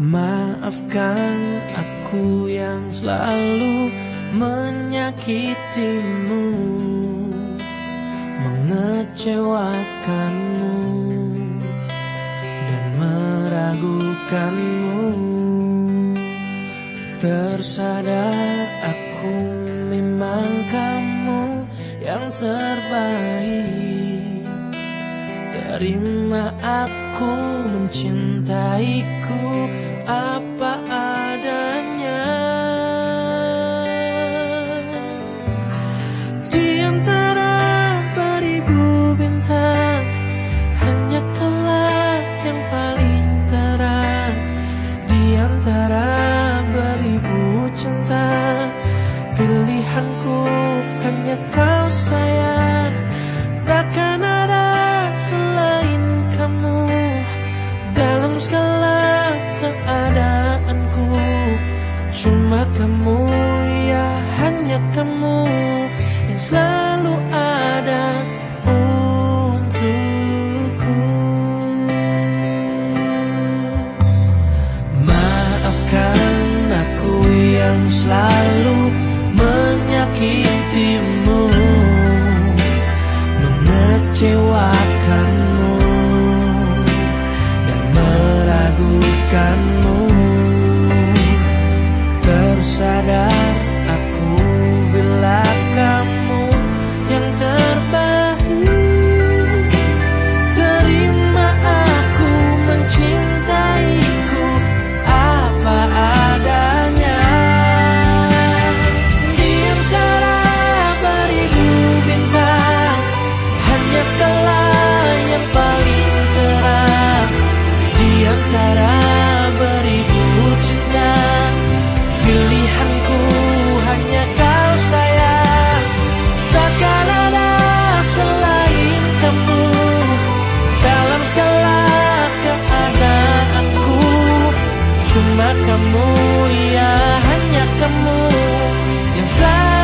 Maafkan aku yang selalu menyakitimu Mengecewakanmu Dan meragukanmu. Tersadar aku memang kamu yang terbaik Terima aku mencintaiku apa adanya. Di antara beribu bintang Hanya kelak yang paling terang. Di antara beribu cinta Pilihanku hanya kau sayang kamu ya hanya kamu Yang selalu ada untukku. Maafkan aku yang selalu menyakitimu Mengecewakanmu Dan meragukanmu Tersadar kamu ya hanya kamu Yang selalu